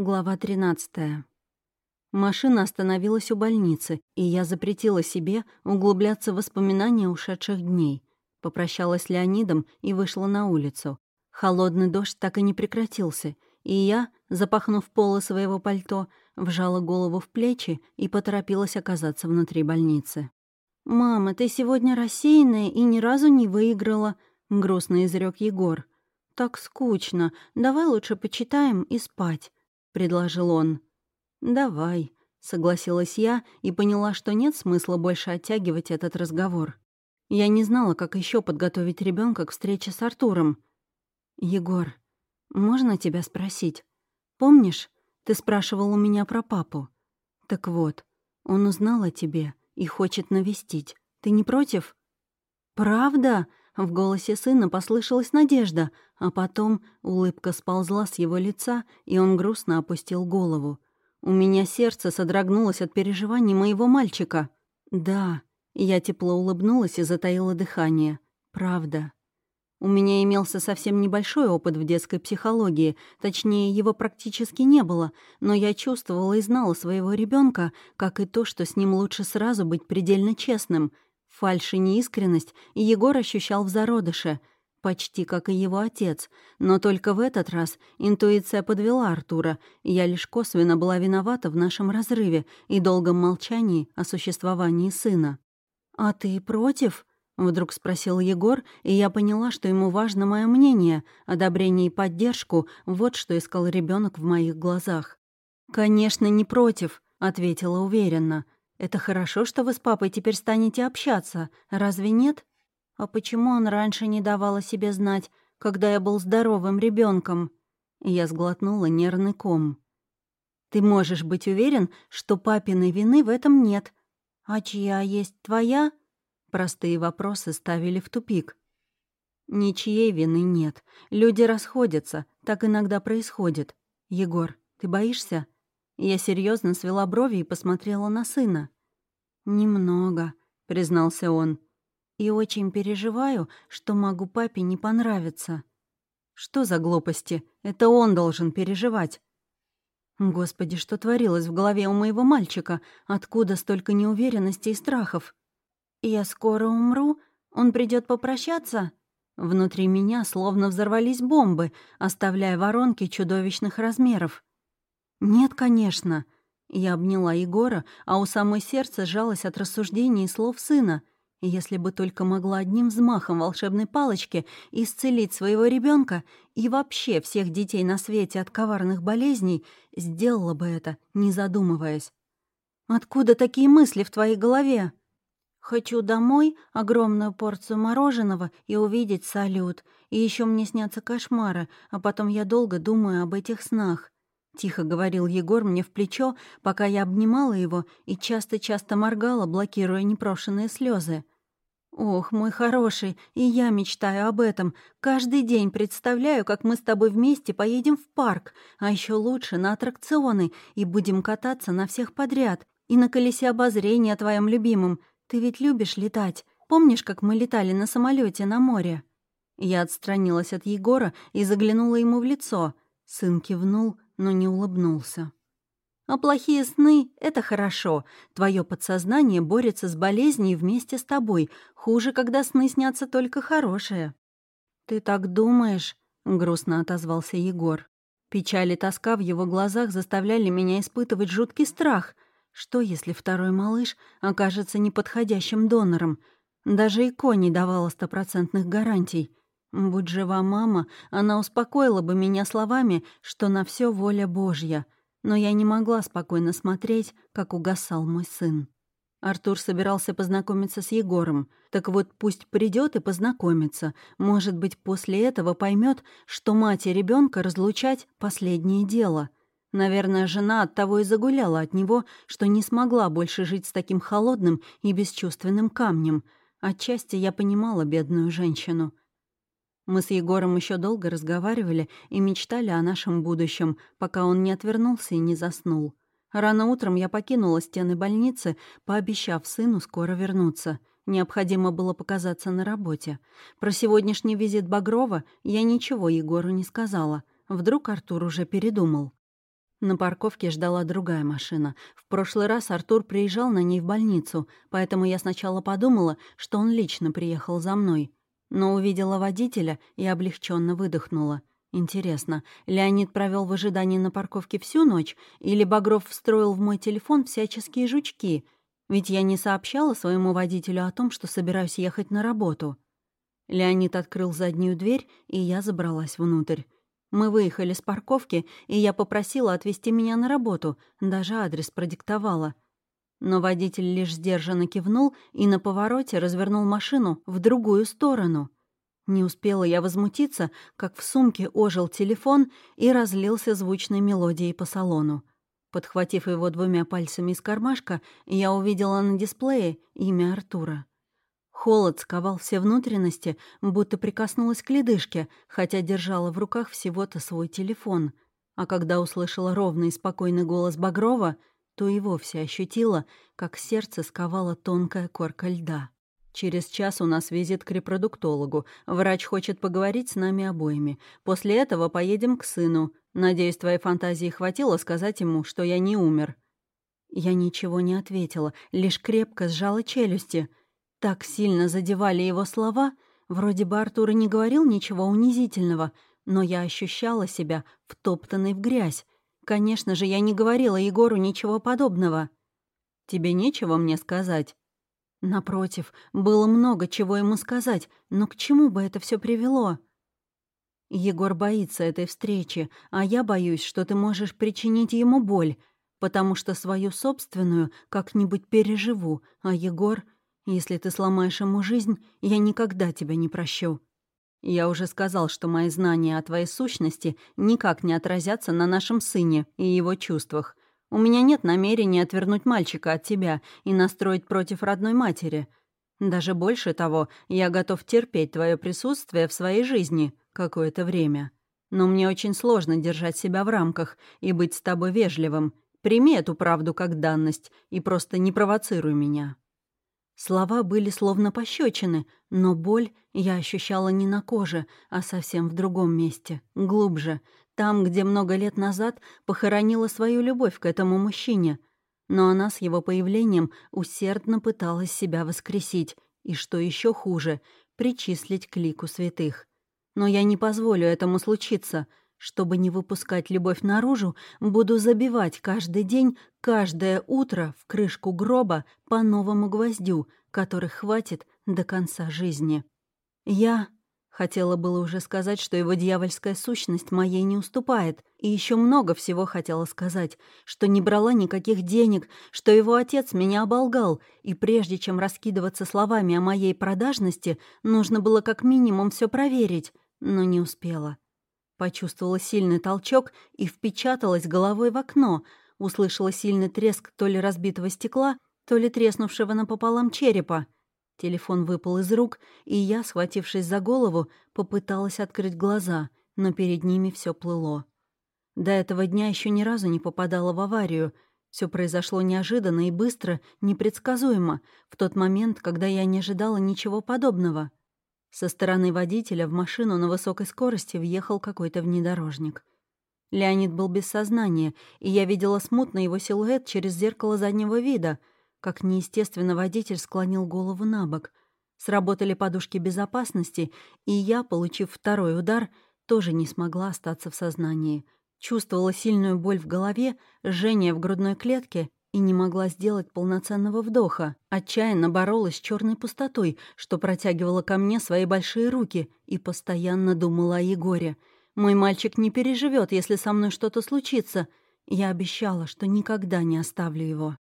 Глава 13. Машина остановилась у больницы, и я запретила себе углубляться в воспоминания ушедших дней. Попрощалась с Леонидом и вышла на улицу. Холодный дождь так и не прекратился, и я, запахнув полы своего пальто, вжала голову в плечи и поторопилась оказаться внутри больницы. «Мама, ты сегодня рассеянная и ни разу не выиграла», — грустно изрек Егор. «Так скучно. Давай лучше почитаем и спать» предложил он. «Давай», — согласилась я и поняла, что нет смысла больше оттягивать этот разговор. Я не знала, как еще подготовить ребенка к встрече с Артуром. «Егор, можно тебя спросить? Помнишь, ты спрашивал у меня про папу? Так вот, он узнал о тебе и хочет навестить. Ты не против?» «Правда?» В голосе сына послышалась надежда, а потом улыбка сползла с его лица, и он грустно опустил голову. У меня сердце содрогнулось от переживаний моего мальчика. «Да», я тепло улыбнулась и затаила дыхание. «Правда». У меня имелся совсем небольшой опыт в детской психологии, точнее, его практически не было, но я чувствовала и знала своего ребенка, как и то, что с ним лучше сразу быть предельно честным — Фальшь и неискренность Егор ощущал в зародыше, почти как и его отец, но только в этот раз интуиция подвела Артура, я лишь косвенно была виновата в нашем разрыве и долгом молчании о существовании сына. «А ты против?» — вдруг спросил Егор, и я поняла, что ему важно мое мнение, одобрение и поддержку — вот что искал ребенок в моих глазах. «Конечно, не против», — ответила уверенно. Это хорошо, что вы с папой теперь станете общаться, разве нет? А почему он раньше не давал о себе знать, когда я был здоровым ребенком? Я сглотнула нервный ком. Ты можешь быть уверен, что папиной вины в этом нет. А чья есть твоя? Простые вопросы ставили в тупик. Ничьей вины нет. Люди расходятся, так иногда происходит. Егор, ты боишься? Я серьезно свела брови и посмотрела на сына. «Немного», — признался он. «И очень переживаю, что могу папе не понравиться». «Что за глупости? Это он должен переживать». Господи, что творилось в голове у моего мальчика? Откуда столько неуверенности и страхов? «Я скоро умру? Он придет попрощаться?» Внутри меня словно взорвались бомбы, оставляя воронки чудовищных размеров. «Нет, конечно». Я обняла Егора, а у самой сердца сжалось от рассуждений и слов сына. Если бы только могла одним взмахом волшебной палочки исцелить своего ребенка и вообще всех детей на свете от коварных болезней, сделала бы это, не задумываясь. «Откуда такие мысли в твоей голове?» «Хочу домой, огромную порцию мороженого и увидеть салют. И еще мне снятся кошмары, а потом я долго думаю об этих снах. Тихо говорил Егор мне в плечо, пока я обнимала его и часто-часто моргала, блокируя непрошенные слезы. «Ох, мой хороший, и я мечтаю об этом. Каждый день представляю, как мы с тобой вместе поедем в парк, а еще лучше на аттракционы, и будем кататься на всех подряд. И на колесе обозрения твоем любимом. Ты ведь любишь летать. Помнишь, как мы летали на самолете на море?» Я отстранилась от Егора и заглянула ему в лицо. Сын кивнул, но не улыбнулся. «А плохие сны — это хорошо. Твое подсознание борется с болезнью вместе с тобой. Хуже, когда сны снятся только хорошие». «Ты так думаешь?» — грустно отозвался Егор. Печаль и тоска в его глазах заставляли меня испытывать жуткий страх. Что, если второй малыш окажется неподходящим донором? Даже ИКО не давала стопроцентных гарантий. Будь жива мама, она успокоила бы меня словами, что на все воля Божья. Но я не могла спокойно смотреть, как угасал мой сын. Артур собирался познакомиться с Егором. Так вот, пусть придет и познакомится. Может быть, после этого поймет, что мать и ребенка разлучать — последнее дело. Наверное, жена от того и загуляла от него, что не смогла больше жить с таким холодным и бесчувственным камнем. Отчасти я понимала бедную женщину — мы с Егором еще долго разговаривали и мечтали о нашем будущем, пока он не отвернулся и не заснул. Рано утром я покинула стены больницы, пообещав сыну скоро вернуться. Необходимо было показаться на работе. Про сегодняшний визит Багрова я ничего Егору не сказала. Вдруг Артур уже передумал. На парковке ждала другая машина. В прошлый раз Артур приезжал на ней в больницу, поэтому я сначала подумала, что он лично приехал за мной. Но увидела водителя и облегченно выдохнула. Интересно, Леонид провел в ожидании на парковке всю ночь, или Багров встроил в мой телефон всяческие жучки? Ведь я не сообщала своему водителю о том, что собираюсь ехать на работу. Леонид открыл заднюю дверь, и я забралась внутрь. Мы выехали с парковки, и я попросила отвезти меня на работу, даже адрес продиктовала. Но водитель лишь сдержанно кивнул и на повороте развернул машину в другую сторону. Не успела я возмутиться, как в сумке ожил телефон и разлился звучной мелодией по салону. Подхватив его двумя пальцами из кармашка, я увидела на дисплее имя Артура. Холод сковал все внутренности, будто прикоснулась к ледышке, хотя держала в руках всего-то свой телефон. А когда услышала ровный и спокойный голос Багрова, то и вовсе ощутила, как сердце сковала тонкая корка льда. Через час у нас визит к репродуктологу. Врач хочет поговорить с нами обоими. После этого поедем к сыну. Надеюсь, твоей фантазии хватило сказать ему, что я не умер». Я ничего не ответила, лишь крепко сжала челюсти. Так сильно задевали его слова, вроде бы Артур не говорил ничего унизительного, но я ощущала себя втоптанной в грязь. Конечно же, я не говорила Егору ничего подобного. «Тебе нечего мне сказать?» Напротив, было много чего ему сказать, но к чему бы это все привело? Егор боится этой встречи, а я боюсь, что ты можешь причинить ему боль, потому что свою собственную как-нибудь переживу, а Егор если ты сломаешь ему жизнь, я никогда тебя не прощу. Я уже сказал, что мои знания о твоей сущности никак не отразятся на нашем сыне и его чувствах. У меня нет намерения отвернуть мальчика от тебя и настроить против родной матери. Даже больше того, я готов терпеть твое присутствие в своей жизни какое-то время. Но мне очень сложно держать себя в рамках и быть с тобой вежливым. Прими эту правду как данность и просто не провоцируй меня». Слова были словно пощечины, но боль я ощущала не на коже, а совсем в другом месте, глубже, там, где много лет назад похоронила свою любовь к этому мужчине. Но она с его появлением усердно пыталась себя воскресить, и, что еще хуже, причислить к лику святых. Но я не позволю этому случиться — чтобы не выпускать любовь наружу, буду забивать каждый день, каждое утро в крышку гроба по новому гвоздю, который хватит до конца жизни. Я хотела было уже сказать, что его дьявольская сущность моей не уступает, и еще много всего хотела сказать, что не брала никаких денег, что его отец меня оболгал, и прежде чем раскидываться словами о моей продажности, нужно было как минимум все проверить, но не успела. Почувствовала сильный толчок и впечаталась головой в окно. Услышала сильный треск то ли разбитого стекла, то ли треснувшего напополам черепа. Телефон выпал из рук, и я, схватившись за голову, попыталась открыть глаза, но перед ними все плыло. До этого дня еще ни разу не попадала в аварию. Все произошло неожиданно и быстро, непредсказуемо, в тот момент, когда я не ожидала ничего подобного. Со стороны водителя в машину на высокой скорости въехал какой-то внедорожник. Леонид был без сознания, и я видела смутно его силуэт через зеркало заднего вида, как неестественно водитель склонил голову на бок. Сработали подушки безопасности, и я, получив второй удар, тоже не смогла остаться в сознании. Чувствовала сильную боль в голове, жжение в грудной клетке и не могла сделать полноценного вдоха. Отчаянно боролась с черной пустотой, что протягивала ко мне свои большие руки, и постоянно думала о Егоре. Мой мальчик не переживет, если со мной что-то случится. Я обещала, что никогда не оставлю его.